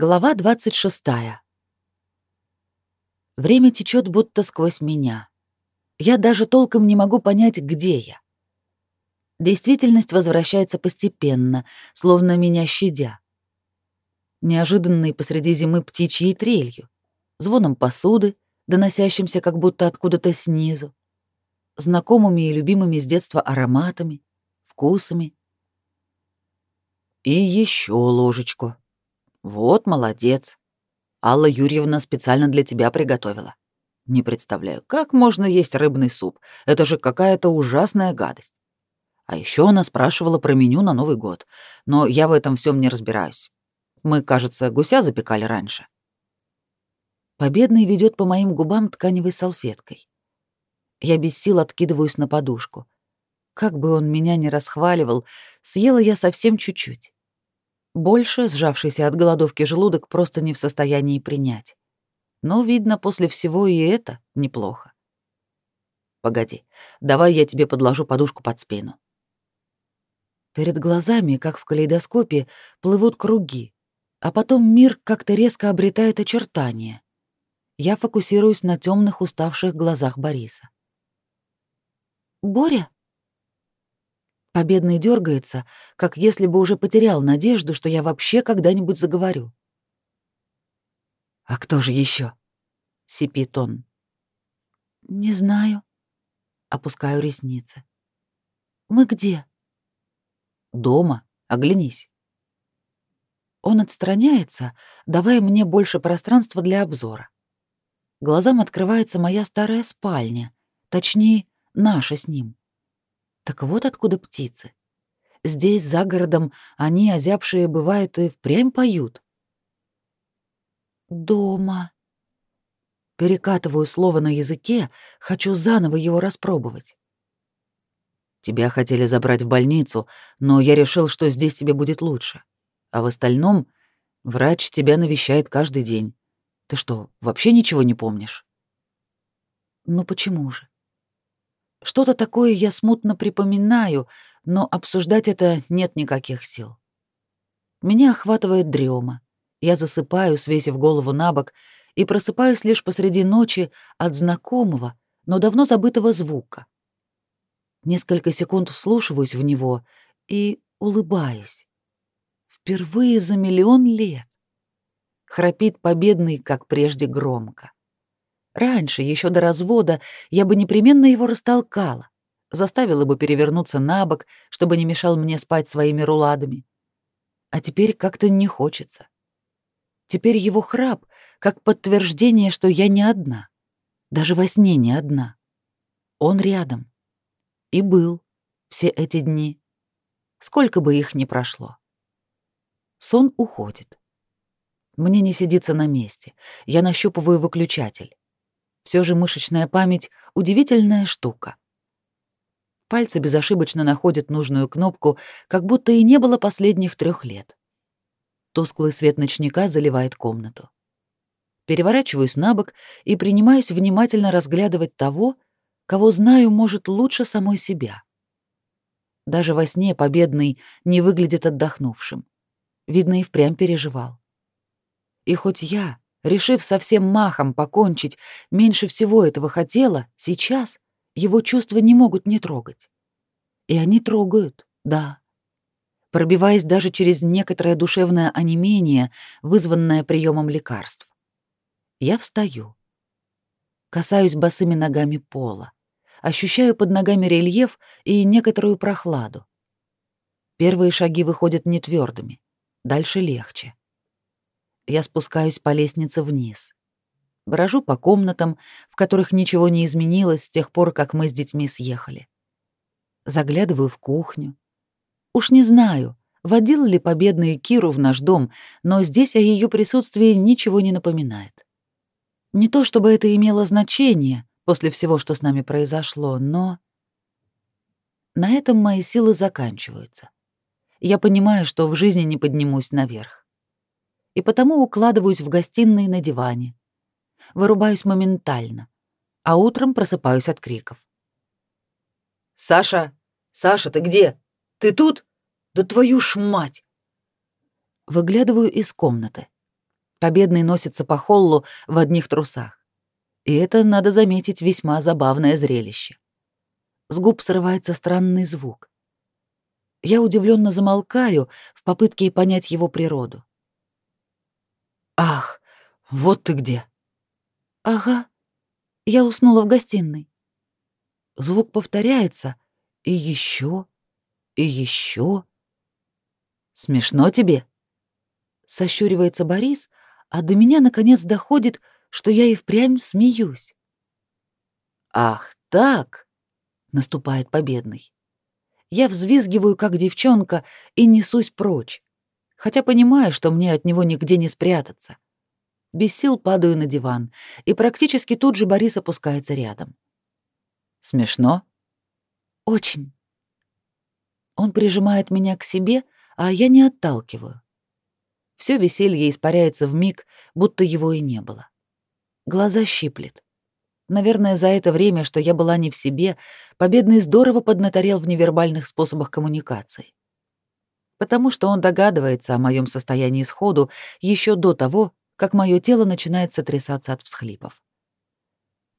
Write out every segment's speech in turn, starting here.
Глава 26. Время течет будто сквозь меня. Я даже толком не могу понять, где я. Действительность возвращается постепенно, словно меня щадя. Неожиданной посреди зимы птичьей трелью, звоном посуды, доносящимся как будто откуда-то снизу, знакомыми и любимыми с детства ароматами, вкусами. И еще ложечку, вот молодец. Алла Юрьевна специально для тебя приготовила. Не представляю, как можно есть рыбный суп? Это же какая-то ужасная гадость. А еще она спрашивала про меню на Новый год, но я в этом всем не разбираюсь. Мы, кажется, гуся запекали раньше. Победный ведет по моим губам тканевой салфеткой. Я без сил откидываюсь на подушку. Как бы он меня ни расхваливал, съела я совсем чуть-чуть. Больше сжавшийся от голодовки желудок просто не в состоянии принять. Но, видно, после всего и это неплохо. Погоди, давай я тебе подложу подушку под спину. Перед глазами, как в калейдоскопе, плывут круги, а потом мир как-то резко обретает очертания. Я фокусируюсь на темных уставших глазах Бориса. «Боря?» Победный дергается, как если бы уже потерял надежду, что я вообще когда-нибудь заговорю. «А кто же еще? сипит он. «Не знаю». Опускаю ресницы. «Мы где?» «Дома. Оглянись». Он отстраняется, давая мне больше пространства для обзора. Глазам открывается моя старая спальня, точнее, наша с ним. Так вот откуда птицы. Здесь, за городом, они, озябшие, бывает, и впрямь поют. «Дома». Перекатываю слово на языке, хочу заново его распробовать. Тебя хотели забрать в больницу, но я решил, что здесь тебе будет лучше. А в остальном врач тебя навещает каждый день. Ты что, вообще ничего не помнишь? Ну почему же? Что-то такое я смутно припоминаю, но обсуждать это нет никаких сил. Меня охватывает дрема. Я засыпаю, свесив голову на бок, и просыпаюсь лишь посреди ночи от знакомого, но давно забытого звука. Несколько секунд вслушиваюсь в него и улыбаюсь. Впервые за миллион лет. Храпит победный, как прежде, громко. Раньше, еще до развода, я бы непременно его растолкала, заставила бы перевернуться на бок, чтобы не мешал мне спать своими руладами. А теперь как-то не хочется. Теперь его храп как подтверждение, что я не одна. Даже во сне не одна. Он рядом. И был все эти дни. Сколько бы их ни прошло. Сон уходит. Мне не сидится на месте. Я нащупываю выключатель. Все же мышечная память — удивительная штука. Пальцы безошибочно находят нужную кнопку, как будто и не было последних трех лет. Тусклый свет ночника заливает комнату. Переворачиваюсь на бок и принимаюсь внимательно разглядывать того, кого знаю, может, лучше самой себя. Даже во сне победный не выглядит отдохнувшим. Видно, и впрямь переживал. И хоть я решив совсем махом покончить, меньше всего этого хотела, сейчас его чувства не могут не трогать. И они трогают, да. Пробиваясь даже через некоторое душевное онемение, вызванное приемом лекарств. Я встаю. Касаюсь босыми ногами пола. Ощущаю под ногами рельеф и некоторую прохладу. Первые шаги выходят не твердыми, дальше легче. Я спускаюсь по лестнице вниз. Брожу по комнатам, в которых ничего не изменилось с тех пор, как мы с детьми съехали. Заглядываю в кухню. Уж не знаю, водил ли победный Киру в наш дом, но здесь о ее присутствии ничего не напоминает. Не то чтобы это имело значение после всего, что с нами произошло, но... На этом мои силы заканчиваются. Я понимаю, что в жизни не поднимусь наверх и потому укладываюсь в гостиной на диване. Вырубаюсь моментально, а утром просыпаюсь от криков. «Саша! Саша, ты где? Ты тут? Да твою ж мать!» Выглядываю из комнаты. Победный носится по холлу в одних трусах. И это, надо заметить, весьма забавное зрелище. С губ срывается странный звук. Я удивленно замолкаю в попытке понять его природу. «Ах, вот ты где!» «Ага, я уснула в гостиной». Звук повторяется, и еще, и еще. «Смешно тебе?» Сощуривается Борис, а до меня наконец доходит, что я и впрямь смеюсь. «Ах, так!» — наступает победный. Я взвизгиваю, как девчонка, и несусь прочь, хотя понимаю, что мне от него нигде не спрятаться. Без сил падаю на диван, и практически тут же Борис опускается рядом. «Смешно?» «Очень». Он прижимает меня к себе, а я не отталкиваю. Все веселье испаряется в миг, будто его и не было. Глаза щиплет. Наверное, за это время, что я была не в себе, Победный здорово поднаторел в невербальных способах коммуникации. Потому что он догадывается о моем состоянии сходу еще до того, как мое тело начинает сотрясаться от всхлипов.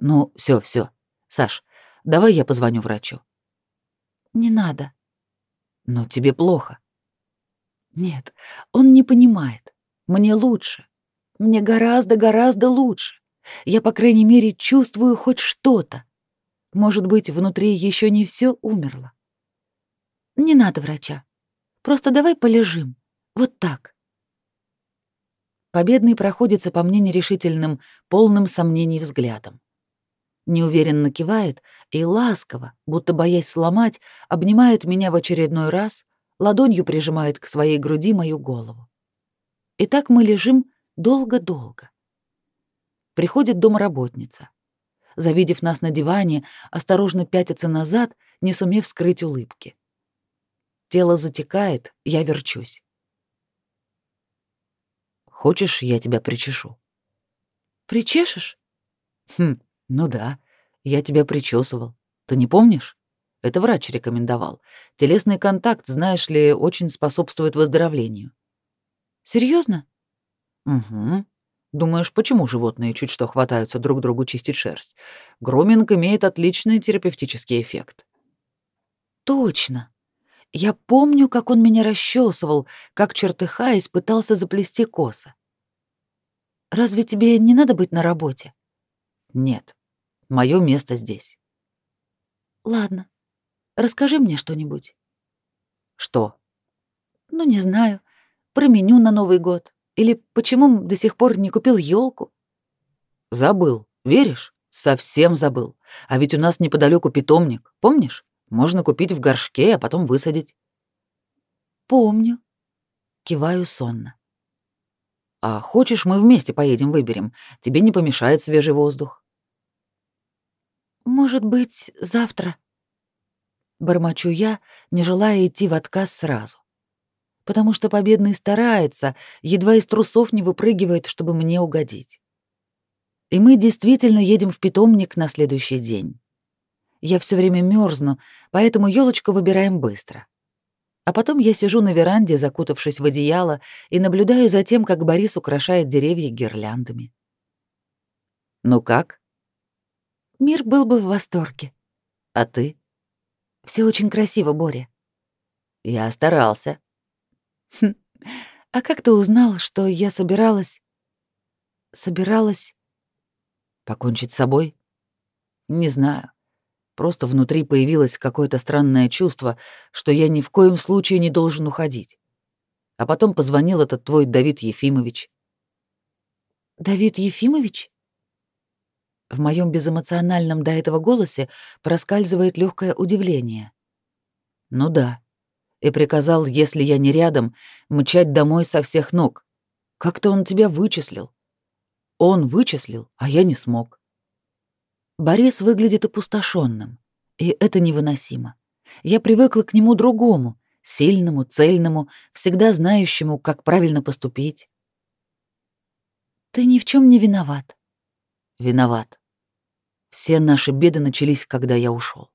«Ну, все, все. Саш, давай я позвоню врачу». «Не надо». «Но тебе плохо». «Нет, он не понимает. Мне лучше. Мне гораздо-гораздо лучше. Я, по крайней мере, чувствую хоть что-то. Может быть, внутри еще не все умерло. Не надо врача. Просто давай полежим. Вот так. Победный проходится по мне нерешительным, полным сомнений взглядом. Неуверенно кивает и ласково, будто боясь сломать, обнимает меня в очередной раз, ладонью прижимает к своей груди мою голову. И так мы лежим долго-долго. Приходит домработница. Завидев нас на диване, осторожно пятится назад, не сумев скрыть улыбки. Тело затекает, я верчусь. Хочешь, я тебя причешу? Причешешь? Хм, ну да, я тебя причесывал. Ты не помнишь? Это врач рекомендовал. Телесный контакт, знаешь ли, очень способствует выздоровлению. Серьезно? Угу. Думаешь, почему животные чуть что хватаются друг другу чистить шерсть? Громинг имеет отличный терапевтический эффект. Точно. Я помню, как он меня расчесывал, как чертыхаясь пытался заплести косы. Разве тебе не надо быть на работе? Нет. Мое место здесь. Ладно. Расскажи мне что-нибудь. Что? Ну, не знаю. Про меню на Новый год. Или почему до сих пор не купил елку? Забыл. Веришь? Совсем забыл. А ведь у нас неподалеку питомник, помнишь? Можно купить в горшке, а потом высадить. Помню. Киваю сонно. А хочешь, мы вместе поедем выберем? Тебе не помешает свежий воздух. Может быть, завтра. Бормочу я, не желая идти в отказ сразу потому что победный старается, едва из трусов не выпрыгивает, чтобы мне угодить. И мы действительно едем в питомник на следующий день. Я все время мерзну, поэтому елочку выбираем быстро. А потом я сижу на веранде, закутавшись в одеяло, и наблюдаю за тем, как Борис украшает деревья гирляндами. Ну как? Мир был бы в восторге. А ты? Все очень красиво, Боря. Я старался. Хм. А как ты узнал, что я собиралась... Собиралась... Покончить с собой? Не знаю. Просто внутри появилось какое-то странное чувство, что я ни в коем случае не должен уходить. А потом позвонил этот твой Давид Ефимович. Давид Ефимович? В моем безэмоциональном до этого голосе проскальзывает легкое удивление. Ну да и приказал, если я не рядом, мчать домой со всех ног. Как-то он тебя вычислил. Он вычислил, а я не смог. Борис выглядит опустошенным, и это невыносимо. Я привыкла к нему другому, сильному, цельному, всегда знающему, как правильно поступить. Ты ни в чем не виноват. Виноват. Все наши беды начались, когда я ушел.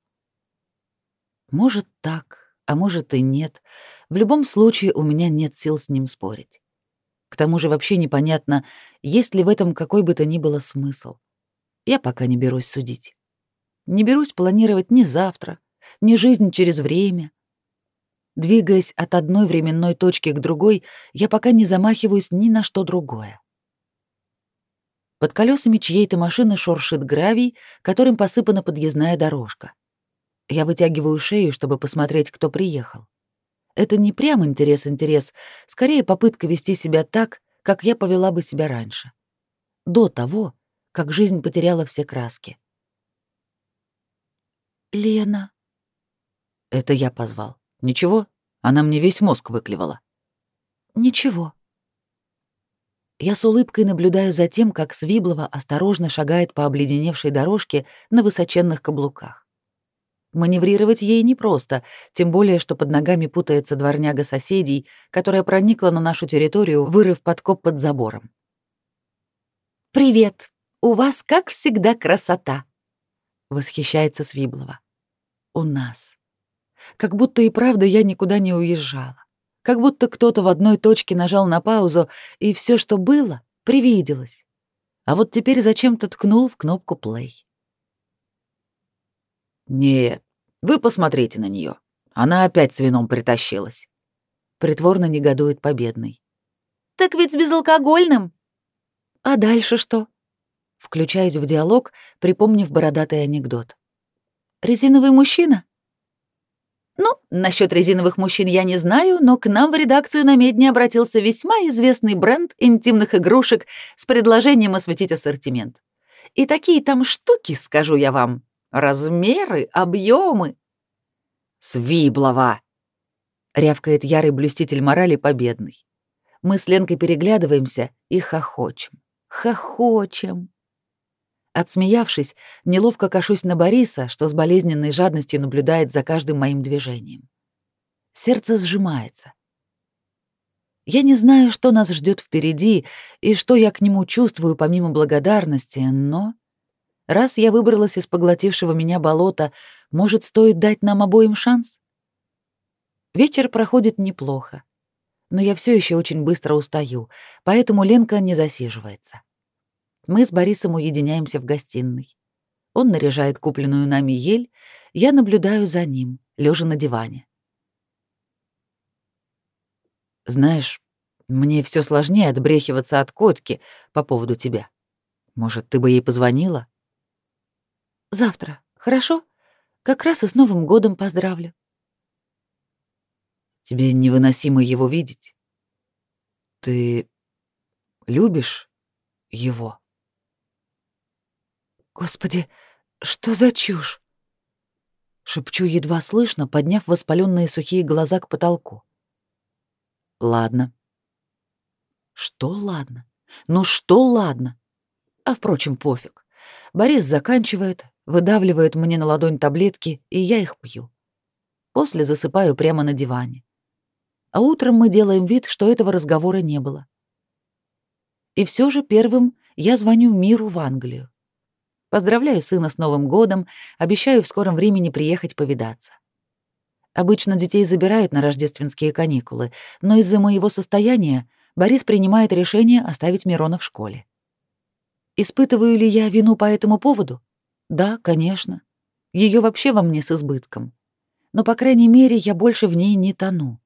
Может, так а может и нет. В любом случае у меня нет сил с ним спорить. К тому же вообще непонятно, есть ли в этом какой бы то ни было смысл. Я пока не берусь судить. Не берусь планировать ни завтра, ни жизнь через время. Двигаясь от одной временной точки к другой, я пока не замахиваюсь ни на что другое. Под колесами чьей-то машины шуршит гравий, которым посыпана подъездная дорожка. Я вытягиваю шею, чтобы посмотреть, кто приехал. Это не прям интерес-интерес, скорее попытка вести себя так, как я повела бы себя раньше. До того, как жизнь потеряла все краски. «Лена». Это я позвал. Ничего, она мне весь мозг выклевала. «Ничего». Я с улыбкой наблюдаю за тем, как Свиблова осторожно шагает по обледеневшей дорожке на высоченных каблуках. Маневрировать ей непросто, тем более, что под ногами путается дворняга соседей, которая проникла на нашу территорию, вырыв подкоп под забором. «Привет! У вас, как всегда, красота!» — восхищается Свиблова. «У нас. Как будто и правда я никуда не уезжала. Как будто кто-то в одной точке нажал на паузу, и все, что было, привиделось. А вот теперь зачем-то ткнул в кнопку «плей». «Нет, вы посмотрите на нее. Она опять с вином притащилась. Притворно негодует победный. Так ведь с безалкогольным. А дальше что? Включаюсь в диалог, припомнив бородатый анекдот. Резиновый мужчина? Ну, насчет резиновых мужчин я не знаю, но к нам в редакцию на Медне обратился весьма известный бренд интимных игрушек с предложением осветить ассортимент. И такие там штуки, скажу я вам, Размеры, объемы. Свиблова! Рявкает ярый блюститель морали победный. Мы с Ленкой переглядываемся и хохочем. Хохочем. Отсмеявшись, неловко кашусь на Бориса, что с болезненной жадностью наблюдает за каждым моим движением. Сердце сжимается. Я не знаю, что нас ждет впереди и что я к нему чувствую помимо благодарности, но Раз я выбралась из поглотившего меня болота, может, стоит дать нам обоим шанс? Вечер проходит неплохо, но я все еще очень быстро устаю, поэтому Ленка не засиживается. Мы с Борисом уединяемся в гостиной. Он наряжает купленную нами ель, я наблюдаю за ним, лежа на диване. Знаешь, мне все сложнее отбрехиваться от котки по поводу тебя. Может, ты бы ей позвонила? Завтра, хорошо? Как раз и с Новым годом поздравлю. Тебе невыносимо его видеть. Ты любишь его? Господи, что за чушь? Шепчу едва слышно, подняв воспаленные сухие глаза к потолку. Ладно. Что ладно? Ну что ладно? А впрочем, пофиг. Борис заканчивает, выдавливает мне на ладонь таблетки, и я их пью. После засыпаю прямо на диване. А утром мы делаем вид, что этого разговора не было. И все же первым я звоню Миру в Англию. Поздравляю сына с Новым годом, обещаю в скором времени приехать повидаться. Обычно детей забирают на рождественские каникулы, но из-за моего состояния Борис принимает решение оставить Мирона в школе. Испытываю ли я вину по этому поводу? Да, конечно. Ее вообще во мне с избытком. Но, по крайней мере, я больше в ней не тону.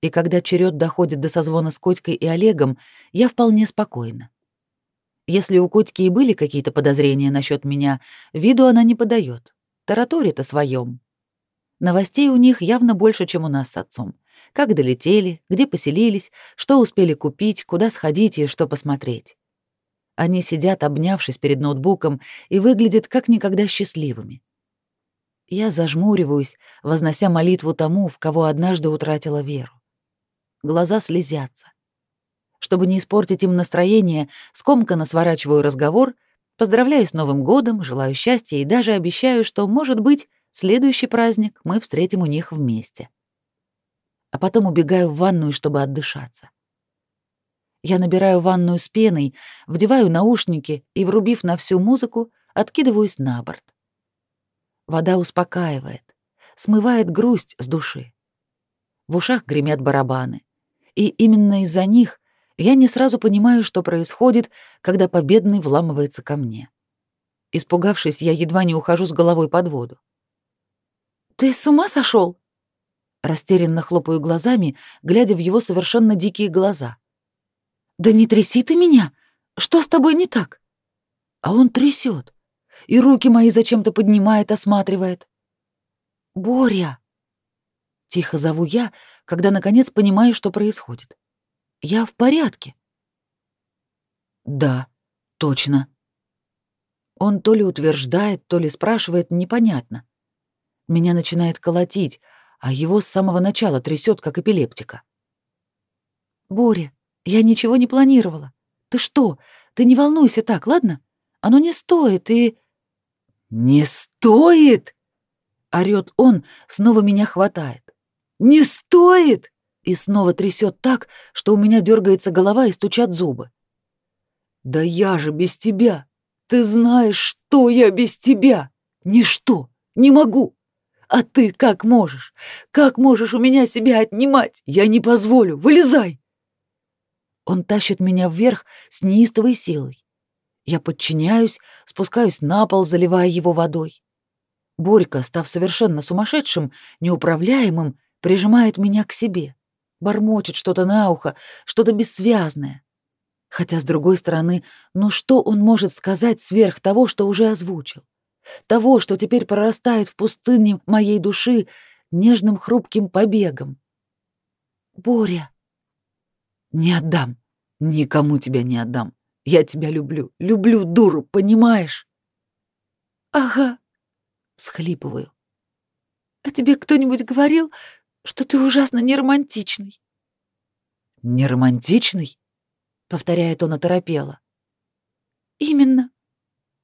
И когда черед доходит до созвона с Котькой и Олегом, я вполне спокойна. Если у Котьки и были какие-то подозрения насчет меня, виду она не подает. Тараторит о своем. Новостей у них явно больше, чем у нас с отцом. Как долетели, где поселились, что успели купить, куда сходить и что посмотреть. Они сидят, обнявшись перед ноутбуком, и выглядят как никогда счастливыми. Я зажмуриваюсь, вознося молитву тому, в кого однажды утратила веру. Глаза слезятся. Чтобы не испортить им настроение, скомканно сворачиваю разговор, поздравляю с Новым годом, желаю счастья и даже обещаю, что, может быть, следующий праздник мы встретим у них вместе. А потом убегаю в ванную, чтобы отдышаться. Я набираю ванную с пеной, вдеваю наушники и, врубив на всю музыку, откидываюсь на борт. Вода успокаивает, смывает грусть с души. В ушах гремят барабаны, и именно из-за них Я не сразу понимаю, что происходит, когда победный вламывается ко мне. Испугавшись, я едва не ухожу с головой под воду. «Ты с ума сошел? Растерянно хлопаю глазами, глядя в его совершенно дикие глаза. «Да не тряси ты меня! Что с тобой не так?» А он трясет и руки мои зачем-то поднимает, осматривает. «Боря!» Тихо зову я, когда наконец понимаю, что происходит. «Я в порядке». «Да, точно». Он то ли утверждает, то ли спрашивает, непонятно. Меня начинает колотить, а его с самого начала трясет, как эпилептика. «Боря, я ничего не планировала. Ты что? Ты не волнуйся так, ладно? Оно не стоит, и...» «Не стоит!» — орёт он, снова меня хватает. «Не стоит!» И снова трясет так, что у меня дергается голова и стучат зубы. «Да я же без тебя! Ты знаешь, что я без тебя! Ничто! Не могу! А ты как можешь? Как можешь у меня себя отнимать? Я не позволю! Вылезай!» Он тащит меня вверх с неистовой силой. Я подчиняюсь, спускаюсь на пол, заливая его водой. Борька, став совершенно сумасшедшим, неуправляемым, прижимает меня к себе, бормочет что-то на ухо, что-то бессвязное. Хотя, с другой стороны, ну что он может сказать сверх того, что уже озвучил? Того, что теперь прорастает в пустыне моей души нежным хрупким побегом. «Боря!» «Не отдам, никому тебя не отдам. Я тебя люблю, люблю, дуру, понимаешь? Ага, схлипываю. А тебе кто-нибудь говорил, что ты ужасно неромантичный? Неромантичный? Повторяет он оторопело. Именно.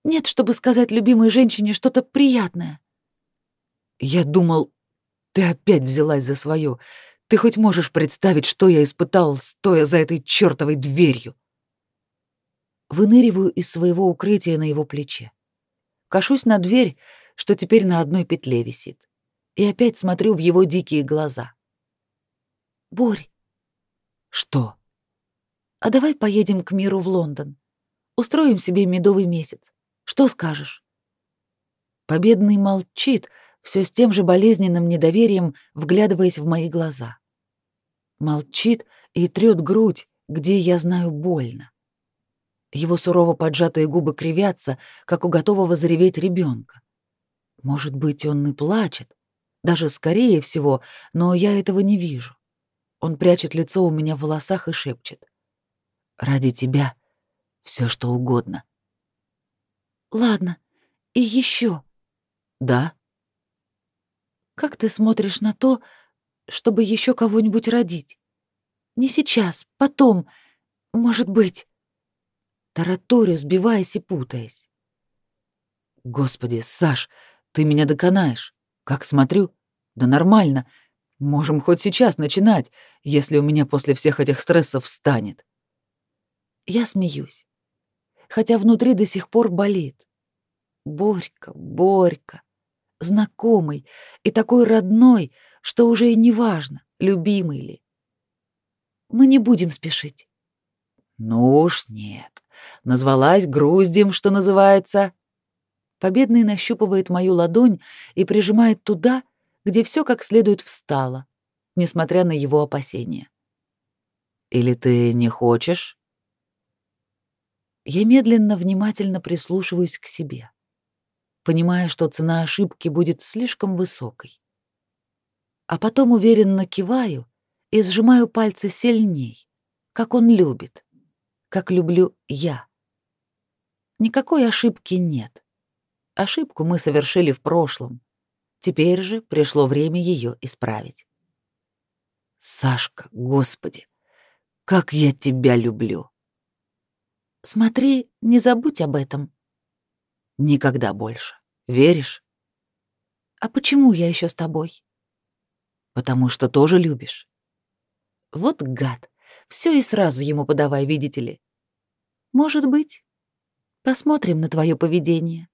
Нет, чтобы сказать любимой женщине что-то приятное. Я думал, ты опять взялась за свое. Ты хоть можешь представить, что я испытал, стоя за этой чертовой дверью? выныриваю из своего укрытия на его плече. Кашусь на дверь, что теперь на одной петле висит, и опять смотрю в его дикие глаза. «Борь!» «Что?» «А давай поедем к миру в Лондон. Устроим себе медовый месяц. Что скажешь?» Победный молчит, все с тем же болезненным недоверием, вглядываясь в мои глаза. Молчит и трёт грудь, где я знаю больно. Его сурово поджатые губы кривятся, как у готового зареветь ребенка. Может быть, он и плачет, даже скорее всего, но я этого не вижу. Он прячет лицо у меня в волосах и шепчет. «Ради тебя все что угодно». «Ладно, и еще. «Да?» «Как ты смотришь на то, чтобы еще кого-нибудь родить? Не сейчас, потом, может быть...» тараторю, сбиваясь и путаясь. Господи, Саш, ты меня доконаешь. Как смотрю, да нормально. Можем хоть сейчас начинать, если у меня после всех этих стрессов встанет. Я смеюсь, хотя внутри до сих пор болит. Борька, Борька, знакомый и такой родной, что уже и не важно, любимый ли. Мы не будем спешить. Ну уж нет. Назвалась груздем, что называется. Победный нащупывает мою ладонь и прижимает туда, где все как следует встало, несмотря на его опасения. Или ты не хочешь? Я медленно, внимательно прислушиваюсь к себе, понимая, что цена ошибки будет слишком высокой. А потом уверенно киваю и сжимаю пальцы сильней, как он любит как люблю я. Никакой ошибки нет. Ошибку мы совершили в прошлом. Теперь же пришло время ее исправить. Сашка, господи, как я тебя люблю. Смотри, не забудь об этом. Никогда больше. Веришь? А почему я еще с тобой? Потому что тоже любишь. Вот гад. Все и сразу ему подавай, видите ли. Может быть. Посмотрим на твое поведение.